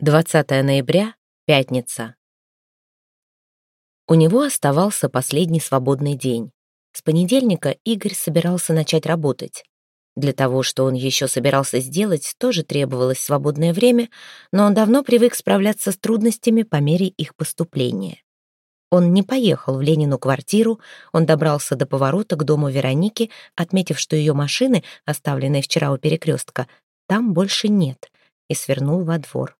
20 ноября, пятница. У него оставался последний свободный день. С понедельника Игорь собирался начать работать. Для того, что он еще собирался сделать, тоже требовалось свободное время, но он давно привык справляться с трудностями по мере их поступления. Он не поехал в Ленину квартиру, он добрался до поворота к дому Вероники, отметив, что ее машины, оставленные вчера у перекрестка, там больше нет, и свернул во двор.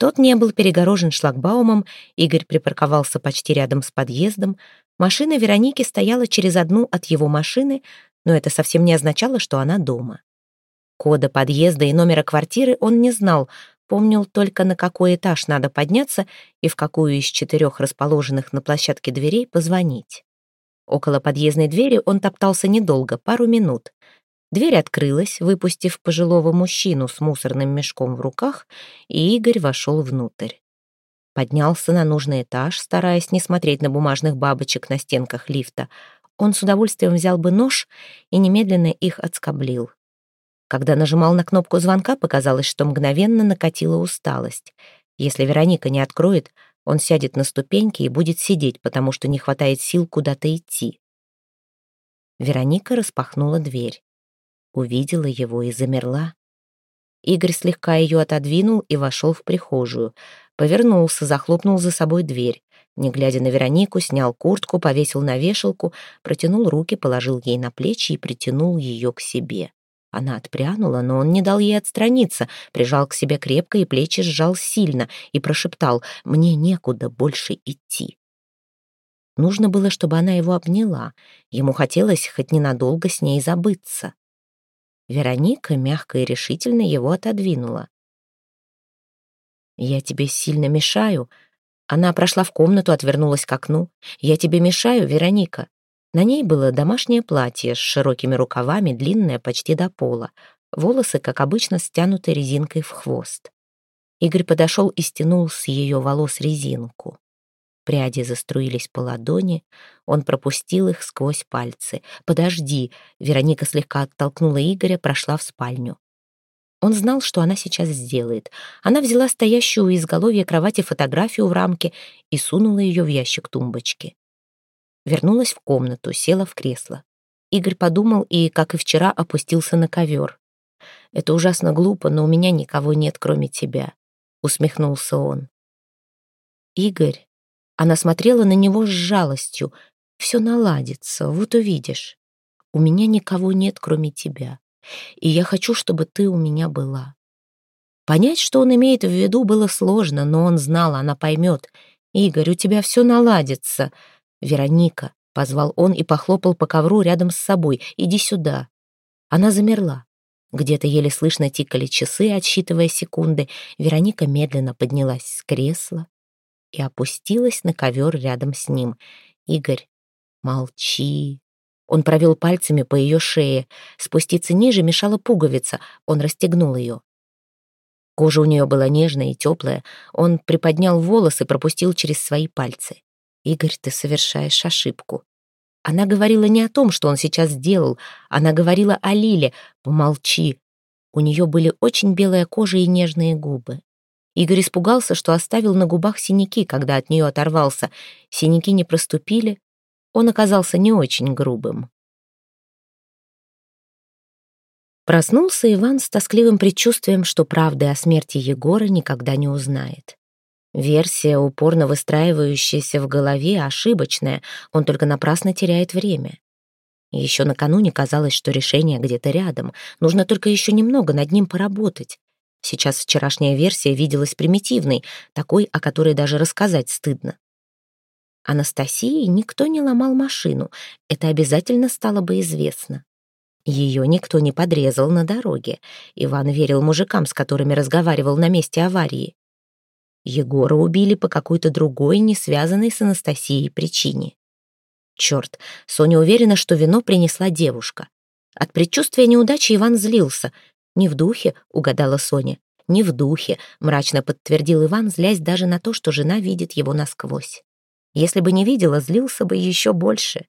Тот не был перегорожен шлагбаумом, Игорь припарковался почти рядом с подъездом. Машина Вероники стояла через одну от его машины, но это совсем не означало, что она дома. Кода подъезда и номера квартиры он не знал, помнил только, на какой этаж надо подняться и в какую из четырех расположенных на площадке дверей позвонить. Около подъездной двери он топтался недолго, пару минут. Дверь открылась, выпустив пожилого мужчину с мусорным мешком в руках, и Игорь вошел внутрь. Поднялся на нужный этаж, стараясь не смотреть на бумажных бабочек на стенках лифта. Он с удовольствием взял бы нож и немедленно их отскоблил. Когда нажимал на кнопку звонка, показалось, что мгновенно накатила усталость. Если Вероника не откроет, он сядет на ступеньки и будет сидеть, потому что не хватает сил куда-то идти. Вероника распахнула дверь увидела его и замерла. Игорь слегка ее отодвинул и вошел в прихожую. Повернулся, захлопнул за собой дверь. Не глядя на Веронику, снял куртку, повесил на вешалку, протянул руки, положил ей на плечи и притянул ее к себе. Она отпрянула, но он не дал ей отстраниться, прижал к себе крепко и плечи сжал сильно и прошептал «Мне некуда больше идти». Нужно было, чтобы она его обняла. Ему хотелось хоть ненадолго с ней забыться. Вероника мягко и решительно его отодвинула. «Я тебе сильно мешаю». Она прошла в комнату, отвернулась к окну. «Я тебе мешаю, Вероника». На ней было домашнее платье с широкими рукавами, длинное почти до пола. Волосы, как обычно, стянуты резинкой в хвост. Игорь подошел и стянул с ее волос резинку. Пряди заструились по ладони, он пропустил их сквозь пальцы. «Подожди!» Вероника слегка оттолкнула Игоря, прошла в спальню. Он знал, что она сейчас сделает. Она взяла стоящую у изголовья кровати фотографию в рамке и сунула ее в ящик тумбочки. Вернулась в комнату, села в кресло. Игорь подумал и, как и вчера, опустился на ковер. «Это ужасно глупо, но у меня никого нет, кроме тебя», — усмехнулся он. «Игорь», она смотрела на него с жалостью. «Все наладится, вот увидишь. У меня никого нет, кроме тебя. И я хочу, чтобы ты у меня была». Понять, что он имеет в виду, было сложно, но он знал, она поймет. «Игорь, у тебя все наладится». «Вероника», — позвал он и похлопал по ковру рядом с собой. «Иди сюда». Она замерла. Где-то еле слышно тикали часы, отсчитывая секунды. Вероника медленно поднялась с кресла, и опустилась на ковер рядом с ним. «Игорь, молчи». Он провел пальцами по ее шее. Спуститься ниже мешала пуговица. Он расстегнул ее. Кожа у нее была нежная и теплая. Он приподнял волосы, пропустил через свои пальцы. «Игорь, ты совершаешь ошибку». Она говорила не о том, что он сейчас сделал. Она говорила о Лиле. «Помолчи». У нее были очень белая кожа и нежные губы. Игорь испугался, что оставил на губах синяки, когда от нее оторвался. Синяки не проступили. Он оказался не очень грубым. Проснулся Иван с тоскливым предчувствием, что правды о смерти Егора никогда не узнает. Версия, упорно выстраивающаяся в голове, ошибочная, он только напрасно теряет время. Еще накануне казалось, что решение где-то рядом, нужно только еще немного над ним поработать. Сейчас вчерашняя версия виделась примитивной, такой, о которой даже рассказать стыдно. Анастасии никто не ломал машину, это обязательно стало бы известно. Ее никто не подрезал на дороге. Иван верил мужикам, с которыми разговаривал на месте аварии. Егора убили по какой-то другой, не связанной с Анастасией причине. Черт, Соня уверена, что вино принесла девушка. От предчувствия неудачи Иван злился. «Не в духе», — угадала Соня. «Не в духе», — мрачно подтвердил Иван, злясь даже на то, что жена видит его насквозь. Если бы не видела, злился бы еще больше.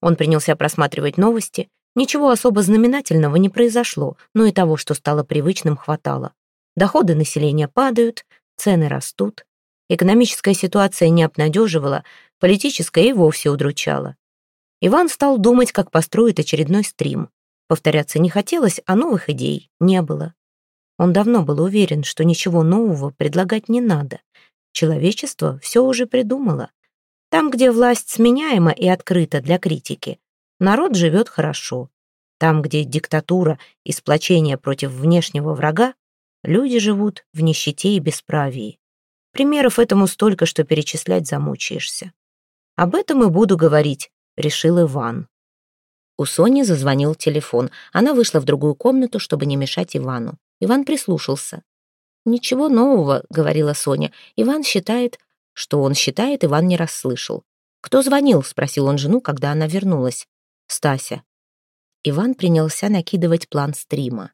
Он принялся просматривать новости. Ничего особо знаменательного не произошло, но и того, что стало привычным, хватало. Доходы населения падают, цены растут. Экономическая ситуация не обнадеживала, политическая и вовсе удручала. Иван стал думать, как построить очередной стрим. Повторяться не хотелось, а новых идей не было. Он давно был уверен, что ничего нового предлагать не надо. Человечество все уже придумало. Там, где власть сменяема и открыта для критики, народ живет хорошо. Там, где диктатура и сплочение против внешнего врага, люди живут в нищете и бесправии. Примеров этому столько, что перечислять замучаешься. Об этом и буду говорить, решил Иван. У Сони зазвонил телефон. Она вышла в другую комнату, чтобы не мешать Ивану. Иван прислушался. «Ничего нового», — говорила Соня. «Иван считает...» Что он считает, Иван не расслышал. «Кто звонил?» — спросил он жену, когда она вернулась. «Стася». Иван принялся накидывать план стрима.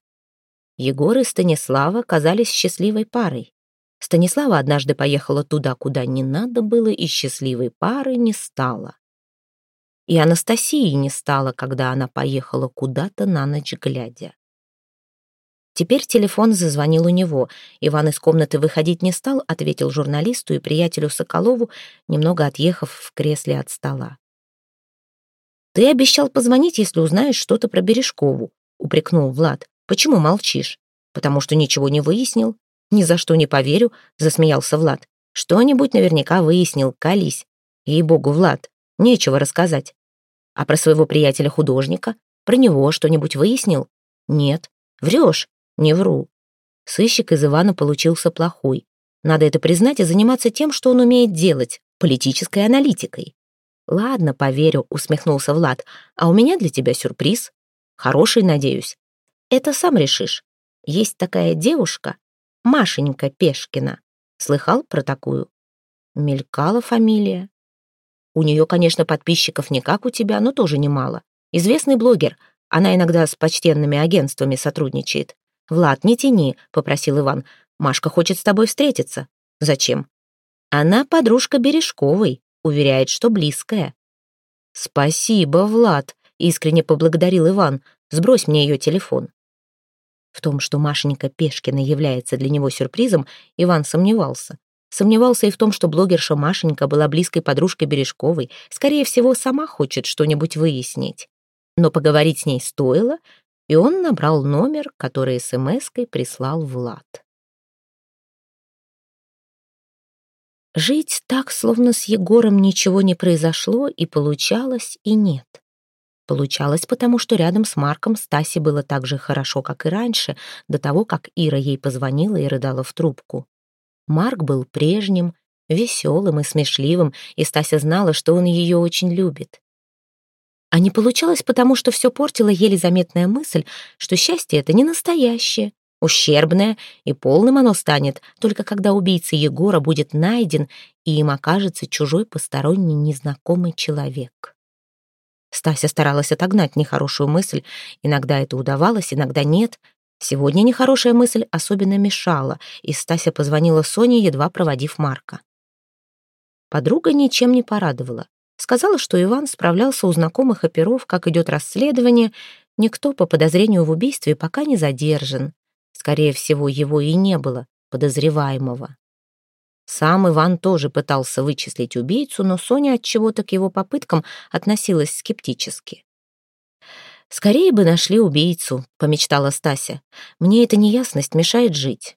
Егор и Станислава казались счастливой парой. Станислава однажды поехала туда, куда не надо было, и счастливой пары не стало. И Анастасии не стало, когда она поехала куда-то на ночь глядя. Теперь телефон зазвонил у него. Иван из комнаты выходить не стал, ответил журналисту и приятелю Соколову, немного отъехав в кресле от стола. «Ты обещал позвонить, если узнаешь что-то про Бережкову», — упрекнул Влад. «Почему молчишь? Потому что ничего не выяснил?» «Ни за что не поверю», — засмеялся Влад. «Что-нибудь наверняка выяснил, колись. Ей-богу, Влад, нечего рассказать. А про своего приятеля-художника? Про него что-нибудь выяснил? Нет. Врешь? Не вру. Сыщик из Ивана получился плохой. Надо это признать и заниматься тем, что он умеет делать, политической аналитикой. «Ладно, поверю», — усмехнулся Влад. «А у меня для тебя сюрприз. Хороший, надеюсь. Это сам решишь. Есть такая девушка, Машенька Пешкина. Слыхал про такую? Мелькала фамилия. У нее, конечно, подписчиков не как у тебя, но тоже немало. Известный блогер. Она иногда с почтенными агентствами сотрудничает. «Влад, не тяни», — попросил Иван. «Машка хочет с тобой встретиться». «Зачем?» «Она подружка Бережковой, уверяет, что близкая». «Спасибо, Влад», — искренне поблагодарил Иван. «Сбрось мне ее телефон». В том, что Машенька Пешкина является для него сюрпризом, Иван сомневался. Сомневался и в том, что блогерша Машенька была близкой подружкой Бережковой, скорее всего, сама хочет что-нибудь выяснить. Но поговорить с ней стоило, и он набрал номер, который смс-кой прислал Влад. Жить так, словно с Егором ничего не произошло, и получалось, и нет. Получалось, потому что рядом с Марком Стасе было так же хорошо, как и раньше, до того, как Ира ей позвонила и рыдала в трубку. Марк был прежним, веселым и смешливым, и Стася знала, что он ее очень любит. А не получалось, потому что все портила еле заметная мысль, что счастье — это не настоящее, ущербное, и полным оно станет, только когда убийца Егора будет найден, и им окажется чужой посторонний незнакомый человек. Стася старалась отогнать нехорошую мысль. Иногда это удавалось, иногда нет. Сегодня нехорошая мысль особенно мешала, и Стася позвонила Соне, едва проводив Марка. Подруга ничем не порадовала. Сказала, что Иван справлялся у знакомых оперов, как идет расследование. Никто по подозрению в убийстве пока не задержан. Скорее всего, его и не было, подозреваемого. Сам Иван тоже пытался вычислить убийцу, но Соня от чего-то к его попыткам относилась скептически. «Скорее бы нашли убийцу», — помечтала Стася. «Мне эта неясность мешает жить».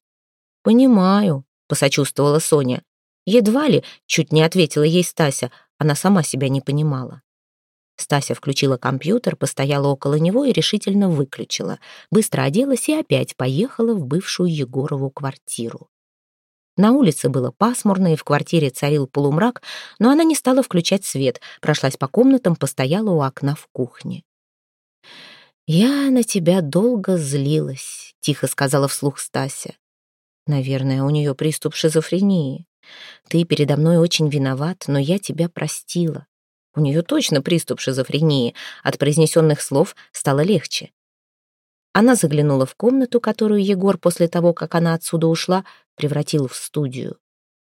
«Понимаю», — посочувствовала Соня. Едва ли, чуть не ответила ей Стася, она сама себя не понимала. Стася включила компьютер, постояла около него и решительно выключила. Быстро оделась и опять поехала в бывшую Егорову квартиру. На улице было пасмурно, и в квартире царил полумрак, но она не стала включать свет, прошлась по комнатам, постояла у окна в кухне. «Я на тебя долго злилась», — тихо сказала вслух Стася. «Наверное, у нее приступ шизофрении. Ты передо мной очень виноват, но я тебя простила. У нее точно приступ шизофрении. От произнесенных слов стало легче. Она заглянула в комнату, которую Егор после того, как она отсюда ушла, превратил в студию.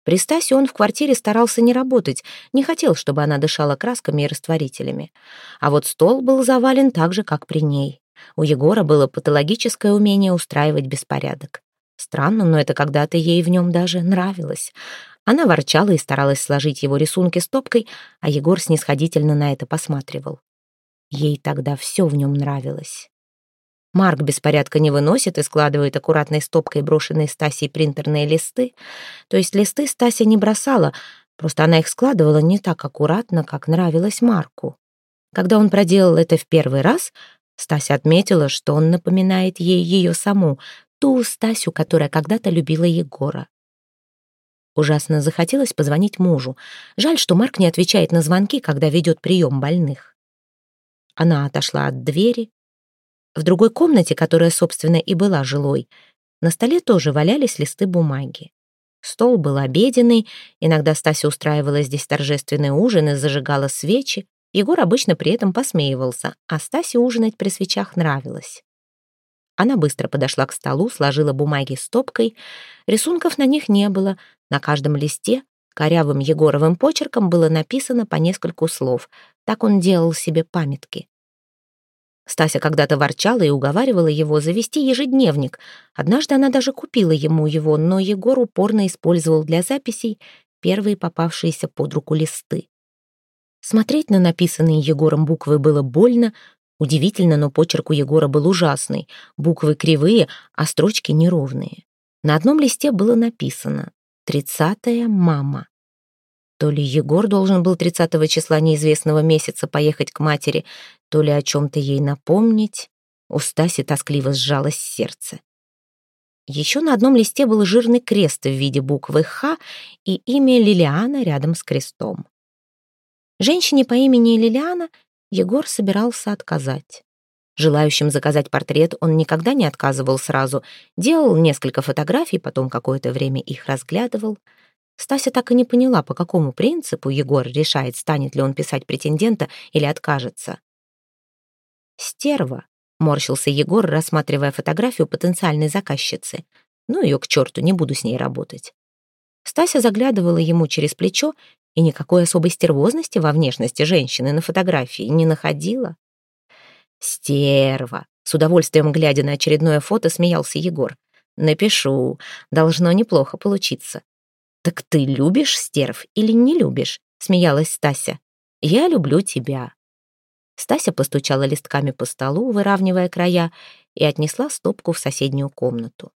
При Стасе он в квартире старался не работать, не хотел, чтобы она дышала красками и растворителями. А вот стол был завален так же, как при ней. У Егора было патологическое умение устраивать беспорядок. Странно, но это когда-то ей в нем даже нравилось. Она ворчала и старалась сложить его рисунки стопкой, а Егор снисходительно на это посматривал. Ей тогда все в нем нравилось. Марк беспорядка не выносит и складывает аккуратной стопкой брошенные Стасей принтерные листы. То есть листы Стася не бросала, просто она их складывала не так аккуратно, как нравилось Марку. Когда он проделал это в первый раз, Стася отметила, что он напоминает ей ее саму, ту Стасю, которая когда-то любила Егора. Ужасно захотелось позвонить мужу. Жаль, что Марк не отвечает на звонки, когда ведет прием больных. Она отошла от двери. В другой комнате, которая, собственно, и была жилой, на столе тоже валялись листы бумаги. Стол был обеденный, иногда Стася устраивала здесь торжественный ужин и зажигала свечи. Егор обычно при этом посмеивался, а Стасе ужинать при свечах нравилось. Она быстро подошла к столу, сложила бумаги стопкой. Рисунков на них не было. На каждом листе корявым Егоровым почерком было написано по нескольку слов. Так он делал себе памятки. Стася когда-то ворчала и уговаривала его завести ежедневник. Однажды она даже купила ему его, но Егор упорно использовал для записей первые попавшиеся под руку листы. Смотреть на написанные Егором буквы было больно. Удивительно, но почерк у Егора был ужасный. Буквы кривые, а строчки неровные. На одном листе было написано «Тридцатая мама». То ли Егор должен был 30 числа неизвестного месяца поехать к матери, то ли о чем-то ей напомнить. У Стаси тоскливо сжалось сердце. Еще на одном листе был жирный крест в виде буквы «Х» и имя Лилиана рядом с крестом. Женщине по имени Лилиана Егор собирался отказать. Желающим заказать портрет он никогда не отказывал сразу, делал несколько фотографий, потом какое-то время их разглядывал — Стася так и не поняла, по какому принципу Егор решает, станет ли он писать претендента или откажется. «Стерва», — морщился Егор, рассматривая фотографию потенциальной заказчицы. «Ну ее к черту, не буду с ней работать». Стася заглядывала ему через плечо и никакой особой стервозности во внешности женщины на фотографии не находила. «Стерва», — с удовольствием глядя на очередное фото, смеялся Егор. «Напишу, должно неплохо получиться. «Так ты любишь стерв или не любишь?» — смеялась Стася. «Я люблю тебя». Стася постучала листками по столу, выравнивая края, и отнесла стопку в соседнюю комнату.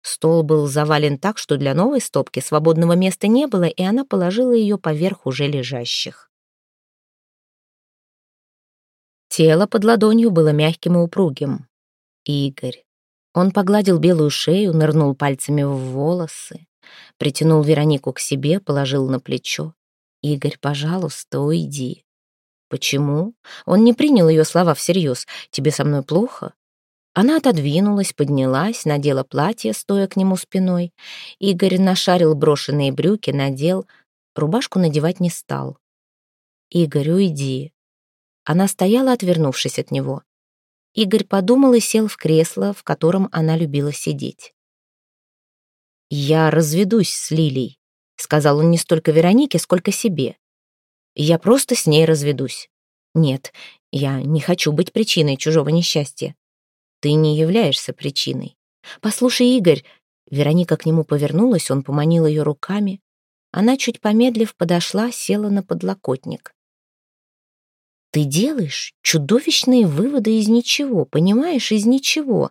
Стол был завален так, что для новой стопки свободного места не было, и она положила ее поверх уже лежащих. Тело под ладонью было мягким и упругим. Игорь. Он погладил белую шею, нырнул пальцами в волосы. Притянул Веронику к себе, положил на плечо. «Игорь, пожалуйста, уйди». «Почему?» Он не принял ее слова всерьез. «Тебе со мной плохо?» Она отодвинулась, поднялась, надела платье, стоя к нему спиной. Игорь нашарил брошенные брюки, надел. Рубашку надевать не стал. «Игорь, уйди». Она стояла, отвернувшись от него. Игорь подумал и сел в кресло, в котором она любила сидеть. «Я разведусь с Лилей», — сказал он не столько Веронике, сколько себе. «Я просто с ней разведусь. Нет, я не хочу быть причиной чужого несчастья. Ты не являешься причиной. Послушай, Игорь...» Вероника к нему повернулась, он поманил ее руками. Она, чуть помедлив, подошла, села на подлокотник. «Ты делаешь чудовищные выводы из ничего, понимаешь, из ничего».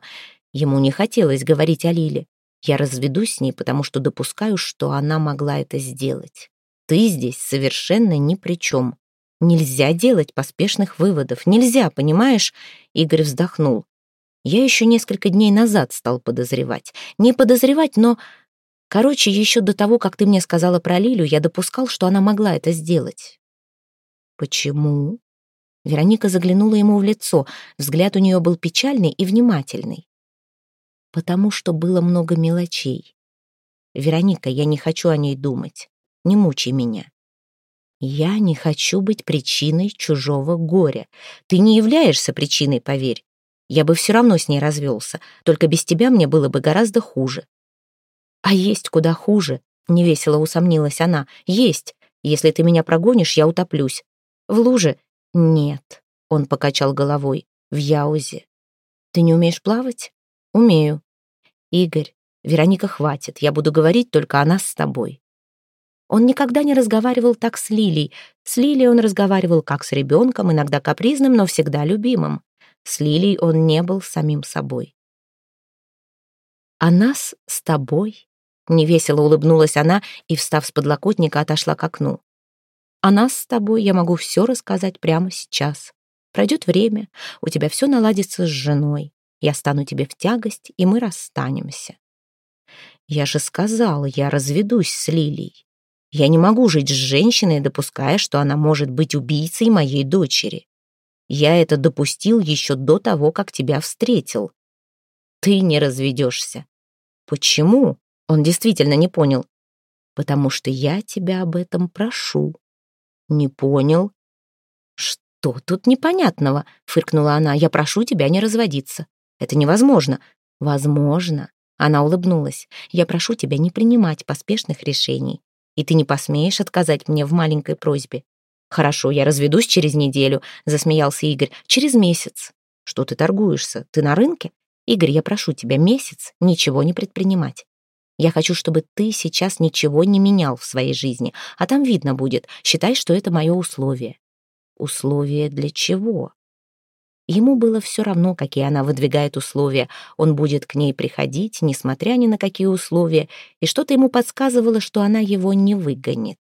Ему не хотелось говорить о Лиле. Я разведусь с ней, потому что допускаю, что она могла это сделать. Ты здесь совершенно ни при чем. Нельзя делать поспешных выводов. Нельзя, понимаешь? Игорь вздохнул. Я еще несколько дней назад стал подозревать. Не подозревать, но... Короче, еще до того, как ты мне сказала про Лилю, я допускал, что она могла это сделать. Почему? Вероника заглянула ему в лицо. Взгляд у нее был печальный и внимательный потому что было много мелочей. Вероника, я не хочу о ней думать. Не мучай меня. Я не хочу быть причиной чужого горя. Ты не являешься причиной, поверь. Я бы все равно с ней развелся, только без тебя мне было бы гораздо хуже. А есть куда хуже, невесело усомнилась она. Есть. Если ты меня прогонишь, я утоплюсь. В луже? Нет. Он покачал головой. В Яузе. Ты не умеешь плавать? Умею. Игорь, Вероника, хватит, я буду говорить только о нас с тобой. Он никогда не разговаривал так с Лилей. С Лилей он разговаривал как с ребенком, иногда капризным, но всегда любимым. С Лилей он не был самим собой. «А нас с тобой?» Невесело улыбнулась она и, встав с подлокотника, отошла к окну. «О нас с тобой я могу все рассказать прямо сейчас. Пройдет время, у тебя все наладится с женой. Я стану тебе в тягость, и мы расстанемся. Я же сказала, я разведусь с Лилией. Я не могу жить с женщиной, допуская, что она может быть убийцей моей дочери. Я это допустил еще до того, как тебя встретил. Ты не разведешься. Почему? Он действительно не понял. Потому что я тебя об этом прошу. Не понял. Что тут непонятного? Фыркнула она. Я прошу тебя не разводиться. Это невозможно. Возможно. Она улыбнулась. Я прошу тебя не принимать поспешных решений. И ты не посмеешь отказать мне в маленькой просьбе. Хорошо, я разведусь через неделю, засмеялся Игорь. Через месяц. Что ты торгуешься? Ты на рынке? Игорь, я прошу тебя месяц ничего не предпринимать. Я хочу, чтобы ты сейчас ничего не менял в своей жизни, а там видно будет. Считай, что это мое условие. Условие для чего? Ему было все равно, какие она выдвигает условия. Он будет к ней приходить, несмотря ни на какие условия, и что-то ему подсказывало, что она его не выгонит.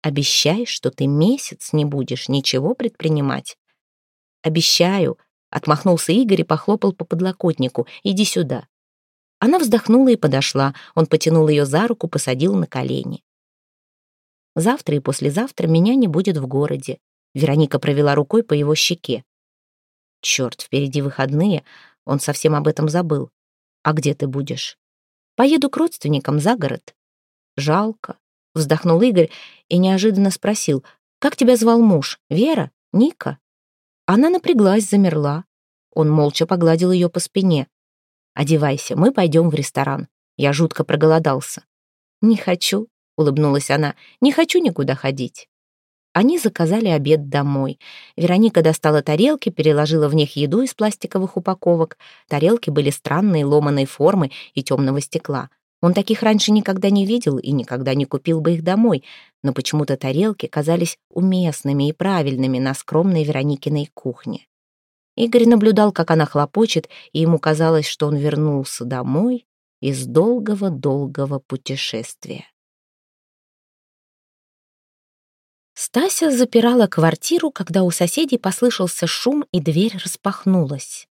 «Обещай, что ты месяц не будешь ничего предпринимать». «Обещаю», — отмахнулся Игорь и похлопал по подлокотнику. «Иди сюда». Она вздохнула и подошла. Он потянул ее за руку, посадил на колени. «Завтра и послезавтра меня не будет в городе». Вероника провела рукой по его щеке. Черт, впереди выходные, он совсем об этом забыл. А где ты будешь? Поеду к родственникам за город. Жалко. Вздохнул Игорь и неожиданно спросил, как тебя звал муж? Вера? Ника? Она напряглась, замерла. Он молча погладил ее по спине. «Одевайся, мы пойдем в ресторан. Я жутко проголодался». «Не хочу», — улыбнулась она, — «не хочу никуда ходить». Они заказали обед домой. Вероника достала тарелки, переложила в них еду из пластиковых упаковок. Тарелки были странной ломаной формы и темного стекла. Он таких раньше никогда не видел и никогда не купил бы их домой, но почему-то тарелки казались уместными и правильными на скромной Вероникиной кухне. Игорь наблюдал, как она хлопочет, и ему казалось, что он вернулся домой из долгого-долгого путешествия. Стася запирала квартиру, когда у соседей послышался шум, и дверь распахнулась.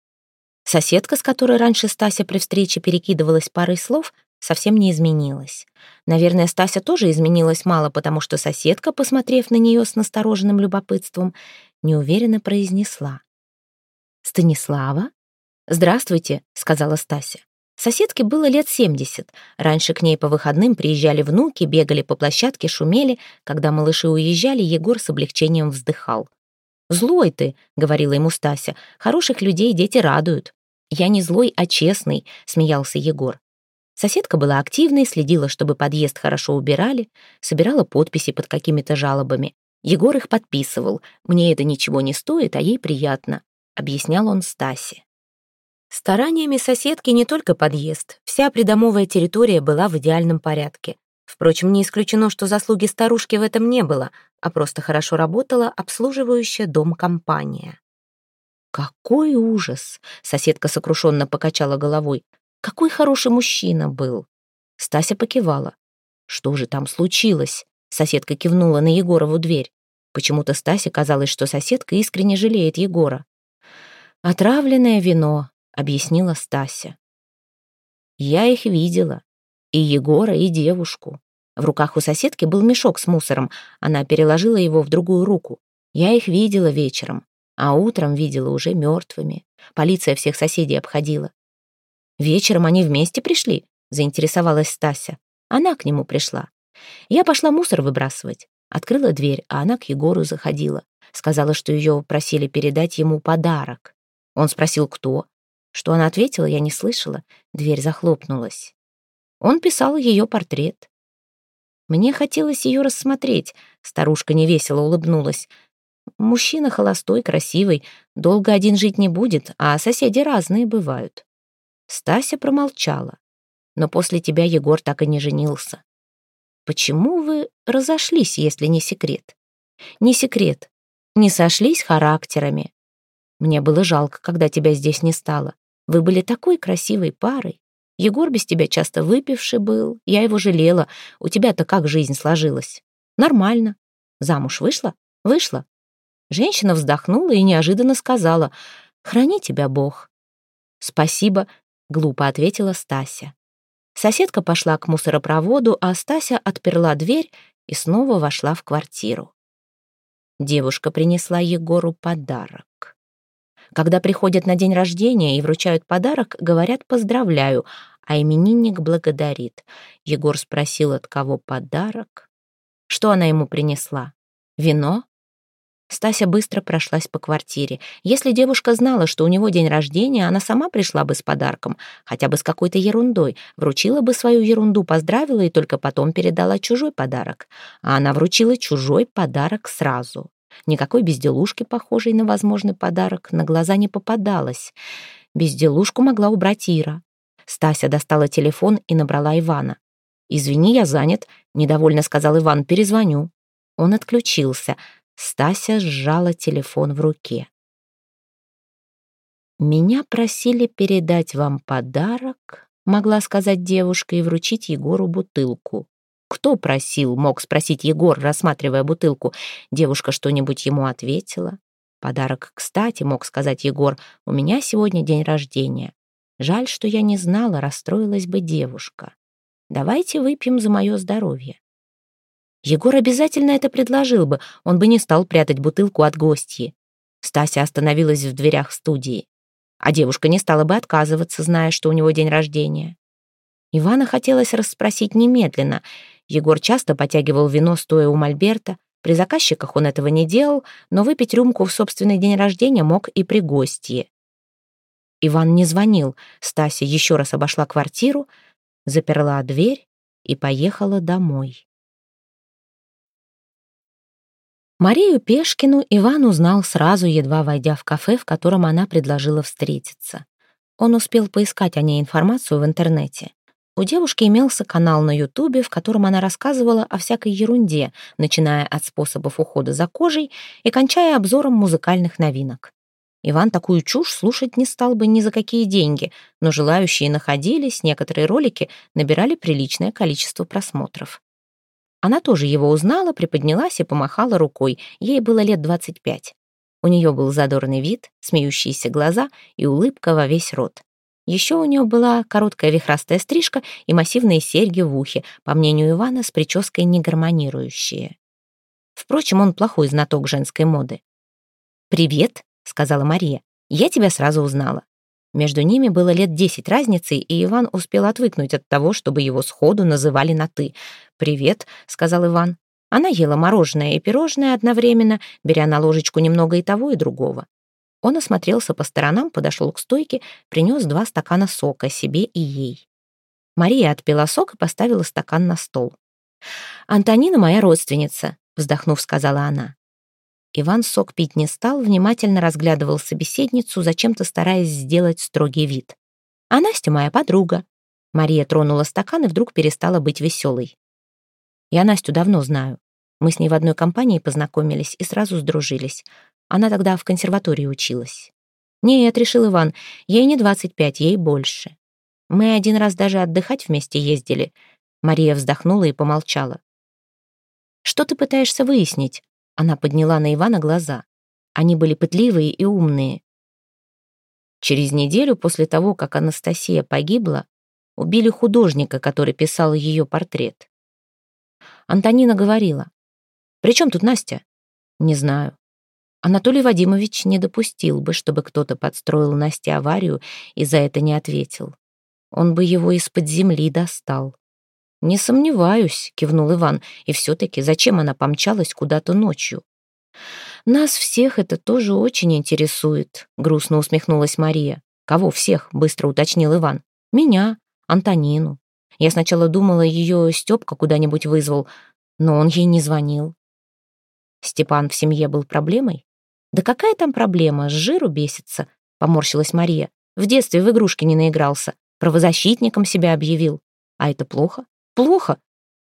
Соседка, с которой раньше Стася при встрече перекидывалась парой слов, совсем не изменилась. Наверное, Стася тоже изменилась мало, потому что соседка, посмотрев на нее с настороженным любопытством, неуверенно произнесла. «Станислава?» «Здравствуйте», — сказала Стася. Соседке было лет семьдесят. Раньше к ней по выходным приезжали внуки, бегали по площадке, шумели. Когда малыши уезжали, Егор с облегчением вздыхал. «Злой ты», — говорила ему Стася. «Хороших людей дети радуют». «Я не злой, а честный», — смеялся Егор. Соседка была активной, следила, чтобы подъезд хорошо убирали, собирала подписи под какими-то жалобами. Егор их подписывал. «Мне это ничего не стоит, а ей приятно», — объяснял он Стасе. Стараниями соседки не только подъезд, вся придомовая территория была в идеальном порядке. Впрочем, не исключено, что заслуги старушки в этом не было, а просто хорошо работала обслуживающая дом компания. «Какой ужас!» — соседка сокрушенно покачала головой. «Какой хороший мужчина был!» Стася покивала. «Что же там случилось?» Соседка кивнула на Егорову дверь. Почему-то Стасе казалось, что соседка искренне жалеет Егора. «Отравленное вино», — объяснила Стася. «Я их видела. И Егора, и девушку. В руках у соседки был мешок с мусором. Она переложила его в другую руку. Я их видела вечером, а утром видела уже мертвыми. Полиция всех соседей обходила. Вечером они вместе пришли, заинтересовалась Стася. Она к нему пришла. Я пошла мусор выбрасывать. Открыла дверь, а она к Егору заходила. Сказала, что ее просили передать ему подарок. Он спросил, кто. Что она ответила, я не слышала. Дверь захлопнулась. Он писал ее портрет. Мне хотелось ее рассмотреть. Старушка невесело улыбнулась. Мужчина холостой, красивый, долго один жить не будет, а соседи разные бывают. Стася промолчала. Но после тебя Егор так и не женился. Почему вы разошлись, если не секрет? Не секрет. Не сошлись характерами. Мне было жалко, когда тебя здесь не стало. Вы были такой красивой парой. Егор без тебя часто выпивший был. Я его жалела. У тебя-то как жизнь сложилась? Нормально. Замуж вышла? Вышла. Женщина вздохнула и неожиданно сказала, «Храни тебя Бог». «Спасибо», — глупо ответила Стася. Соседка пошла к мусоропроводу, а Стася отперла дверь и снова вошла в квартиру. Девушка принесла Егору подарок. Когда приходят на день рождения и вручают подарок, говорят «поздравляю», а именинник благодарит. Егор спросил, от кого подарок. Что она ему принесла? Вино? Стася быстро прошлась по квартире. Если девушка знала, что у него день рождения, она сама пришла бы с подарком, хотя бы с какой-то ерундой, вручила бы свою ерунду, поздравила и только потом передала чужой подарок. А она вручила чужой подарок сразу. Никакой безделушки, похожей на возможный подарок, на глаза не попадалось. Безделушку могла убрать Ира. Стася достала телефон и набрала Ивана. «Извини, я занят», — недовольно сказал Иван, — «перезвоню». Он отключился — Стася сжала телефон в руке. «Меня просили передать вам подарок», — могла сказать девушка и вручить Егору бутылку. «Кто просил?» — мог спросить Егор, рассматривая бутылку. Девушка что-нибудь ему ответила. «Подарок, кстати», — мог сказать Егор, — «у меня сегодня день рождения. Жаль, что я не знала, расстроилась бы девушка. Давайте выпьем за мое здоровье». Егор обязательно это предложил бы, он бы не стал прятать бутылку от гостьи. Стася остановилась в дверях студии. А девушка не стала бы отказываться, зная, что у него день рождения. Ивана хотелось расспросить немедленно. Егор часто потягивал вино, стоя у Мольберта. При заказчиках он этого не делал, но выпить рюмку в собственный день рождения мог и при гостье. Иван не звонил. Стася еще раз обошла квартиру, заперла дверь и поехала домой. Марию Пешкину Иван узнал сразу, едва войдя в кафе, в котором она предложила встретиться. Он успел поискать о ней информацию в интернете. У девушки имелся канал на Ютубе, в котором она рассказывала о всякой ерунде, начиная от способов ухода за кожей и кончая обзором музыкальных новинок. Иван такую чушь слушать не стал бы ни за какие деньги, но желающие находились, некоторые ролики набирали приличное количество просмотров. Она тоже его узнала, приподнялась и помахала рукой. Ей было лет двадцать пять. У нее был задорный вид, смеющиеся глаза и улыбка во весь рот. Еще у нее была короткая вихрастая стрижка и массивные серьги в ухе, по мнению Ивана, с прической не гармонирующие. Впрочем, он плохой знаток женской моды. «Привет», — сказала Мария. «Я тебя сразу узнала. Между ними было лет десять разницы, и Иван успел отвыкнуть от того, чтобы его сходу называли на «ты». «Привет», — сказал Иван. Она ела мороженое и пирожное одновременно, беря на ложечку немного и того, и другого. Он осмотрелся по сторонам, подошел к стойке, принес два стакана сока себе и ей. Мария отпила сок и поставила стакан на стол. «Антонина моя родственница», — вздохнув, сказала она. Иван сок пить не стал, внимательно разглядывал собеседницу, зачем-то стараясь сделать строгий вид. «А Настя моя подруга». Мария тронула стакан и вдруг перестала быть веселой. «Я Настю давно знаю. Мы с ней в одной компании познакомились и сразу сдружились. Она тогда в консерватории училась». «Нет», — решил Иван, — «ей не двадцать пять, ей больше. Мы один раз даже отдыхать вместе ездили». Мария вздохнула и помолчала. «Что ты пытаешься выяснить?» Она подняла на Ивана глаза. Они были пытливые и умные. Через неделю после того, как Анастасия погибла, убили художника, который писал ее портрет. Антонина говорила. «При чем тут Настя?» «Не знаю. Анатолий Вадимович не допустил бы, чтобы кто-то подстроил Насте аварию и за это не ответил. Он бы его из-под земли достал. «Не сомневаюсь», — кивнул Иван. «И все-таки зачем она помчалась куда-то ночью?» «Нас всех это тоже очень интересует», — грустно усмехнулась Мария. «Кого всех?» — быстро уточнил Иван. «Меня, Антонину. Я сначала думала, ее Степка куда-нибудь вызвал, но он ей не звонил». «Степан в семье был проблемой?» «Да какая там проблема? С жиру бесится», — поморщилась Мария. «В детстве в игрушки не наигрался. Правозащитником себя объявил. А это плохо? Плохо.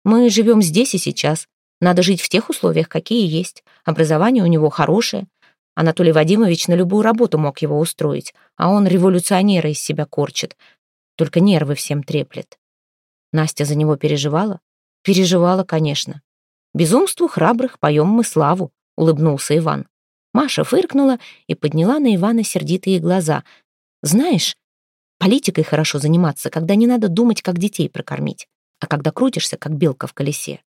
Мы живем здесь и сейчас. Надо жить в тех условиях, какие есть. Образование у него хорошее. Анатолий Вадимович на любую работу мог его устроить, а он революционера из себя корчит. Только нервы всем треплет. Настя за него переживала? Переживала, конечно. «Безумству храбрых поем мы славу», — улыбнулся Иван. Маша фыркнула и подняла на Ивана сердитые глаза. «Знаешь, политикой хорошо заниматься, когда не надо думать, как детей прокормить, а когда крутишься, как белка в колесе».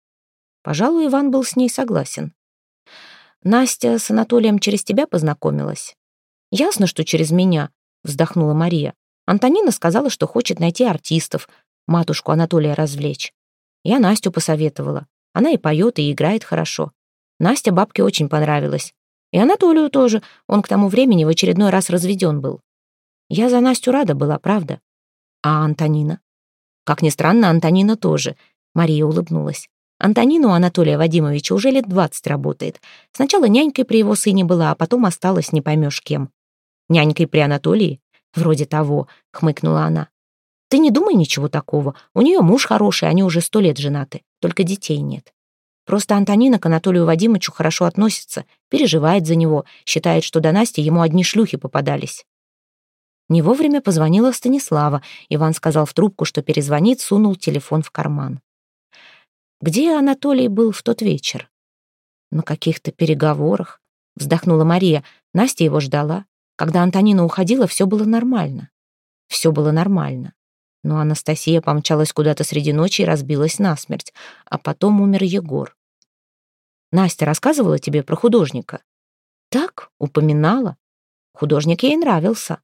Пожалуй, Иван был с ней согласен. «Настя с Анатолием через тебя познакомилась?» «Ясно, что через меня», — вздохнула Мария. Антонина сказала, что хочет найти артистов, матушку Анатолия развлечь. Я Настю посоветовала. Она и поет, и играет хорошо. Настя бабке очень понравилась. И Анатолию тоже. Он к тому времени в очередной раз разведен был. Я за Настю рада была, правда. А Антонина? Как ни странно, Антонина тоже. Мария улыбнулась. Антонина у Анатолия Вадимовича уже лет двадцать работает. Сначала нянькой при его сыне была, а потом осталась не поймешь кем. Нянькой при Анатолии? Вроде того, хмыкнула она. Ты не думай ничего такого. У нее муж хороший, они уже сто лет женаты. Только детей нет. Просто Антонина к Анатолию Вадимовичу хорошо относится, переживает за него, считает, что до Насти ему одни шлюхи попадались. Не вовремя позвонила Станислава. Иван сказал в трубку, что перезвонит, сунул телефон в карман. Где Анатолий был в тот вечер? На каких-то переговорах. Вздохнула Мария. Настя его ждала. Когда Антонина уходила, все было нормально. Все было нормально но Анастасия помчалась куда-то среди ночи и разбилась насмерть, а потом умер Егор. Настя рассказывала тебе про художника? Так, упоминала. Художник ей нравился.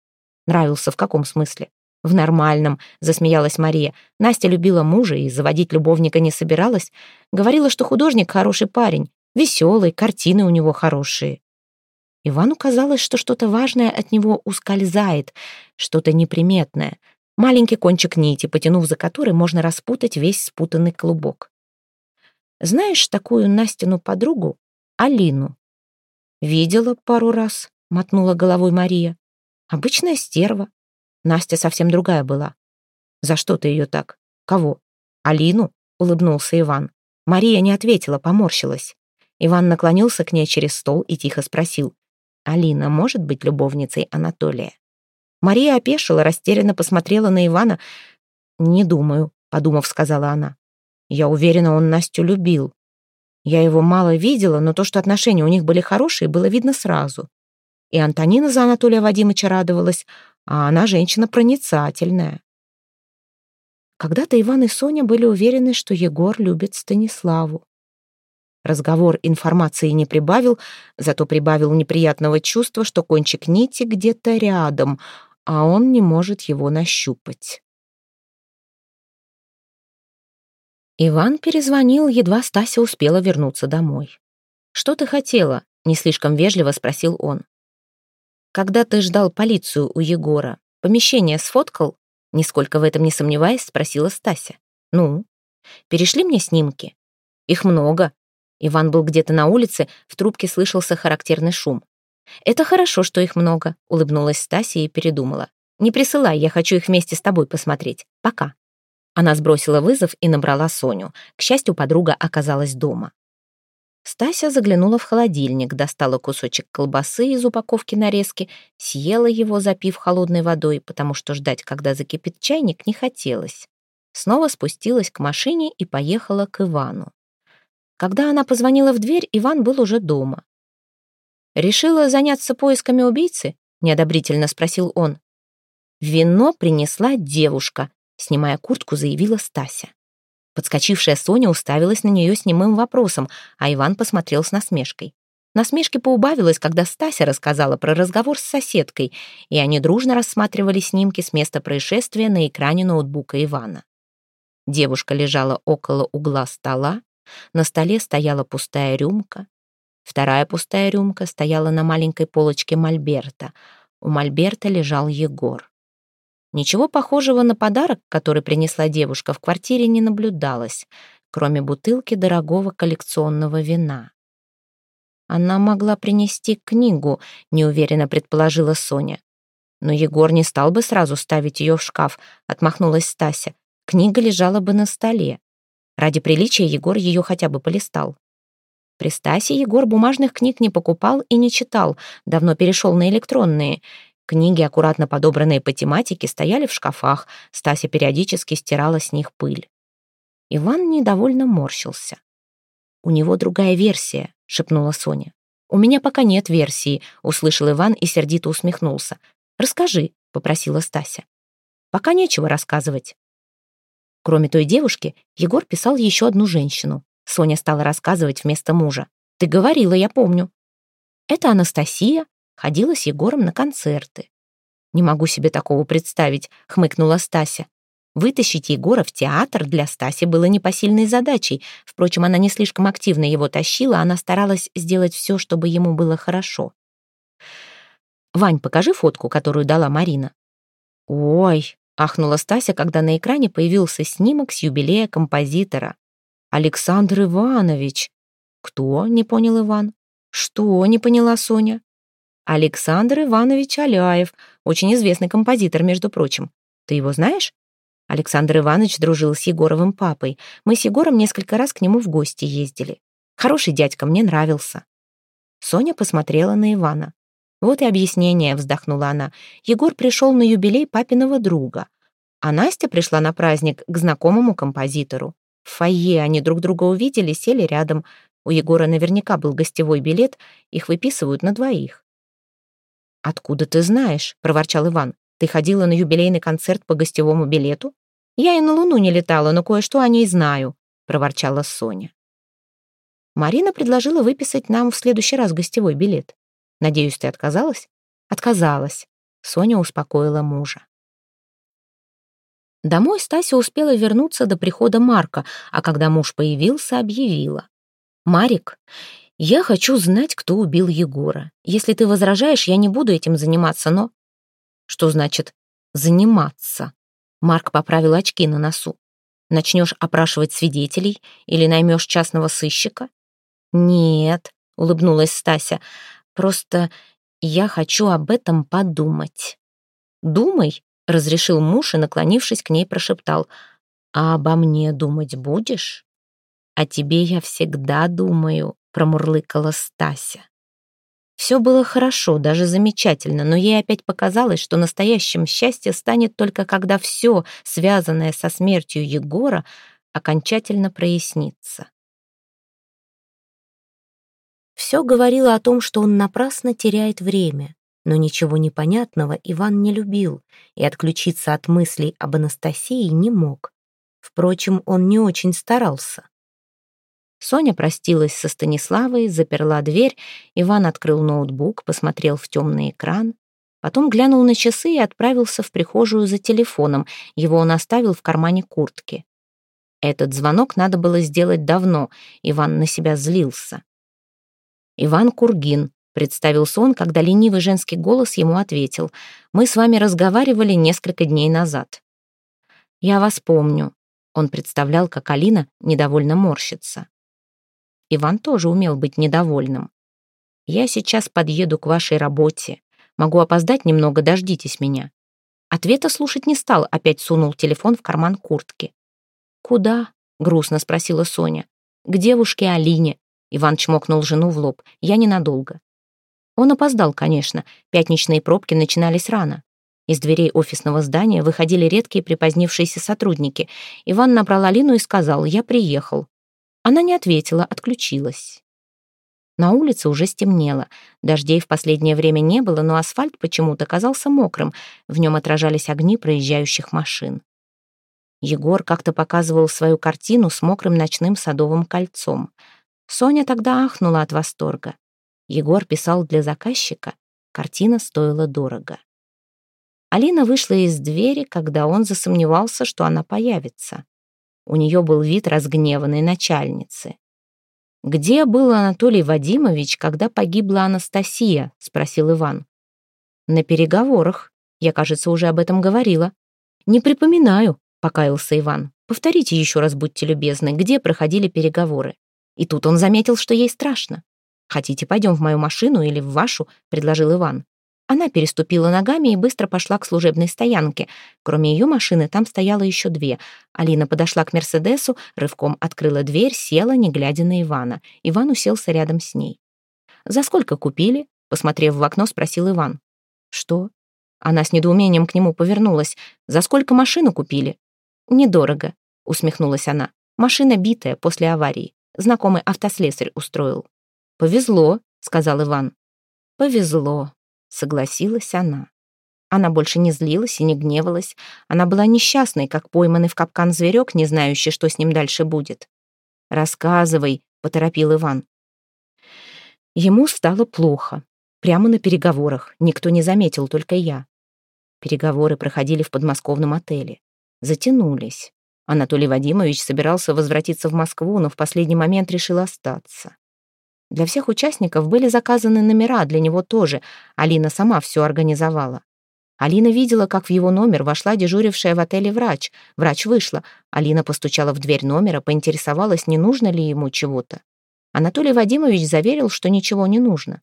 Нравился в каком смысле? В нормальном, засмеялась Мария. Настя любила мужа и заводить любовника не собиралась. Говорила, что художник хороший парень, веселый, картины у него хорошие. Ивану казалось, что что-то важное от него ускользает, что-то неприметное, маленький кончик нити, потянув за который можно распутать весь спутанный клубок. Знаешь такую Настину подругу, Алину? Видела пару раз, мотнула головой Мария. Обычная стерва. Настя совсем другая была. За что ты ее так? Кого? Алину? Улыбнулся Иван. Мария не ответила, поморщилась. Иван наклонился к ней через стол и тихо спросил. «Алина может быть любовницей Анатолия?» Мария опешила, растерянно посмотрела на Ивана. «Не думаю», — подумав, сказала она. «Я уверена, он Настю любил. Я его мало видела, но то, что отношения у них были хорошие, было видно сразу. И Антонина за Анатолия Вадимовича радовалась, а она женщина проницательная. Когда-то Иван и Соня были уверены, что Егор любит Станиславу. Разговор информации не прибавил, зато прибавил неприятного чувства, что кончик нити где-то рядом — а он не может его нащупать. Иван перезвонил, едва Стася успела вернуться домой. «Что ты хотела?» — не слишком вежливо спросил он. «Когда ты ждал полицию у Егора, помещение сфоткал?» Нисколько в этом не сомневаясь, спросила Стася. «Ну?» «Перешли мне снимки?» «Их много». Иван был где-то на улице, в трубке слышался характерный шум. «Это хорошо, что их много», — улыбнулась Стася и передумала. «Не присылай, я хочу их вместе с тобой посмотреть. Пока». Она сбросила вызов и набрала Соню. К счастью, подруга оказалась дома. Стася заглянула в холодильник, достала кусочек колбасы из упаковки нарезки, съела его, запив холодной водой, потому что ждать, когда закипит чайник, не хотелось. Снова спустилась к машине и поехала к Ивану. Когда она позвонила в дверь, Иван был уже дома. «Решила заняться поисками убийцы?» — неодобрительно спросил он. «Вино принесла девушка», — снимая куртку, заявила Стася. Подскочившая Соня уставилась на нее с немым вопросом, а Иван посмотрел с насмешкой. Насмешки поубавилось, когда Стася рассказала про разговор с соседкой, и они дружно рассматривали снимки с места происшествия на экране ноутбука Ивана. Девушка лежала около угла стола, на столе стояла пустая рюмка, Вторая пустая рюмка стояла на маленькой полочке мольберта. У мольберта лежал Егор. Ничего похожего на подарок, который принесла девушка, в квартире не наблюдалось, кроме бутылки дорогого коллекционного вина. Она могла принести книгу, неуверенно предположила Соня. Но Егор не стал бы сразу ставить ее в шкаф, отмахнулась Стася. Книга лежала бы на столе. Ради приличия Егор ее хотя бы полистал. При Стасе Егор бумажных книг не покупал и не читал, давно перешел на электронные. Книги, аккуратно подобранные по тематике, стояли в шкафах, Стася периодически стирала с них пыль. Иван недовольно морщился. «У него другая версия», — шепнула Соня. «У меня пока нет версии», — услышал Иван и сердито усмехнулся. «Расскажи», — попросила Стася. «Пока нечего рассказывать». Кроме той девушки, Егор писал еще одну женщину. Соня стала рассказывать вместо мужа. «Ты говорила, я помню». «Это Анастасия, ходила с Егором на концерты». «Не могу себе такого представить», — хмыкнула Стася. Вытащить Егора в театр для Стаси было непосильной задачей. Впрочем, она не слишком активно его тащила, она старалась сделать все, чтобы ему было хорошо. «Вань, покажи фотку, которую дала Марина». «Ой», — ахнула Стася, когда на экране появился снимок с юбилея композитора. «Александр Иванович». «Кто?» — не понял Иван. «Что?» — не поняла Соня. «Александр Иванович Аляев, очень известный композитор, между прочим. Ты его знаешь?» Александр Иванович дружил с Егоровым папой. Мы с Егором несколько раз к нему в гости ездили. Хороший дядька, мне нравился. Соня посмотрела на Ивана. Вот и объяснение, вздохнула она. Егор пришел на юбилей папиного друга, а Настя пришла на праздник к знакомому композитору. В фойе они друг друга увидели, сели рядом. У Егора наверняка был гостевой билет, их выписывают на двоих. «Откуда ты знаешь?» — проворчал Иван. «Ты ходила на юбилейный концерт по гостевому билету?» «Я и на Луну не летала, но кое-что о ней знаю», — проворчала Соня. Марина предложила выписать нам в следующий раз гостевой билет. Надеюсь, ты отказалась? Отказалась. Соня успокоила мужа. Домой Стася успела вернуться до прихода Марка, а когда муж появился, объявила. «Марик, я хочу знать, кто убил Егора. Если ты возражаешь, я не буду этим заниматься, но...» «Что значит «заниматься»?» Марк поправил очки на носу. Начнешь опрашивать свидетелей или наймешь частного сыщика? Нет, улыбнулась Стася. Просто я хочу об этом подумать. Думай, разрешил муж и, наклонившись к ней, прошептал. А обо мне думать будешь? О тебе я всегда думаю, промурлыкала Стася. Все было хорошо, даже замечательно, но ей опять показалось, что настоящим счастье станет только когда все, связанное со смертью Егора, окончательно прояснится. Все говорило о том, что он напрасно теряет время, но ничего непонятного Иван не любил и отключиться от мыслей об Анастасии не мог. Впрочем, он не очень старался. Соня простилась со Станиславой, заперла дверь, Иван открыл ноутбук, посмотрел в темный экран, потом глянул на часы и отправился в прихожую за телефоном, его он оставил в кармане куртки. Этот звонок надо было сделать давно, Иван на себя злился. «Иван Кургин», — представился он, когда ленивый женский голос ему ответил. «Мы с вами разговаривали несколько дней назад». «Я вас помню», — он представлял, как Алина недовольно морщится. Иван тоже умел быть недовольным. «Я сейчас подъеду к вашей работе. Могу опоздать немного, дождитесь меня». Ответа слушать не стал, опять сунул телефон в карман куртки. «Куда?» — грустно спросила Соня. «К девушке Алине». Иван чмокнул жену в лоб. «Я ненадолго». Он опоздал, конечно. Пятничные пробки начинались рано. Из дверей офисного здания выходили редкие припозднившиеся сотрудники. Иван набрал Алину и сказал «Я приехал». Она не ответила, отключилась. На улице уже стемнело. Дождей в последнее время не было, но асфальт почему-то казался мокрым. В нем отражались огни проезжающих машин. Егор как-то показывал свою картину с мокрым ночным садовым кольцом. Соня тогда ахнула от восторга. Егор писал для заказчика. Картина стоила дорого. Алина вышла из двери, когда он засомневался, что она появится. У нее был вид разгневанной начальницы. «Где был Анатолий Вадимович, когда погибла Анастасия?» — спросил Иван. «На переговорах. Я, кажется, уже об этом говорила». «Не припоминаю», — покаялся Иван. «Повторите еще раз, будьте любезны, где проходили переговоры». И тут он заметил, что ей страшно. «Хотите, пойдем в мою машину или в вашу?» — предложил Иван. Она переступила ногами и быстро пошла к служебной стоянке. Кроме ее машины, там стояло еще две. Алина подошла к «Мерседесу», рывком открыла дверь, села, не глядя на Ивана. Иван уселся рядом с ней. «За сколько купили?» Посмотрев в окно, спросил Иван. «Что?» Она с недоумением к нему повернулась. «За сколько машину купили?» «Недорого», — усмехнулась она. «Машина битая после аварии. Знакомый автослесарь устроил». «Повезло», — сказал Иван. «Повезло», согласилась она. Она больше не злилась и не гневалась. Она была несчастной, как пойманный в капкан зверек, не знающий, что с ним дальше будет. «Рассказывай», — поторопил Иван. Ему стало плохо. Прямо на переговорах. Никто не заметил, только я. Переговоры проходили в подмосковном отеле. Затянулись. Анатолий Вадимович собирался возвратиться в Москву, но в последний момент решил остаться. Для всех участников были заказаны номера, для него тоже. Алина сама все организовала. Алина видела, как в его номер вошла дежурившая в отеле врач. Врач вышла. Алина постучала в дверь номера, поинтересовалась, не нужно ли ему чего-то. Анатолий Вадимович заверил, что ничего не нужно.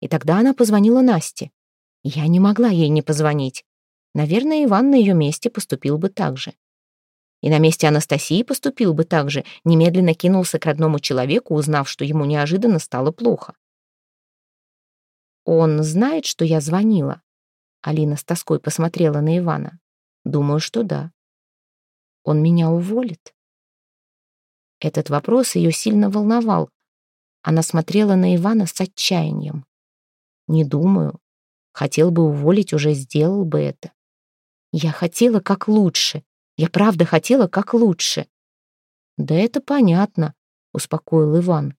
И тогда она позвонила Насте. Я не могла ей не позвонить. Наверное, Иван на ее месте поступил бы так же. И на месте Анастасии поступил бы так же, немедленно кинулся к родному человеку, узнав, что ему неожиданно стало плохо. «Он знает, что я звонила?» Алина с тоской посмотрела на Ивана. «Думаю, что да». «Он меня уволит?» Этот вопрос ее сильно волновал. Она смотрела на Ивана с отчаянием. «Не думаю. Хотел бы уволить, уже сделал бы это. Я хотела как лучше. Я правда хотела как лучше. Да это понятно, успокоил Иван.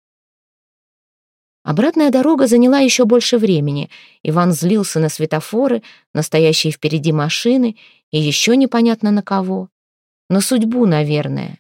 Обратная дорога заняла еще больше времени. Иван злился на светофоры, настоящие впереди машины и еще непонятно на кого. На судьбу, наверное.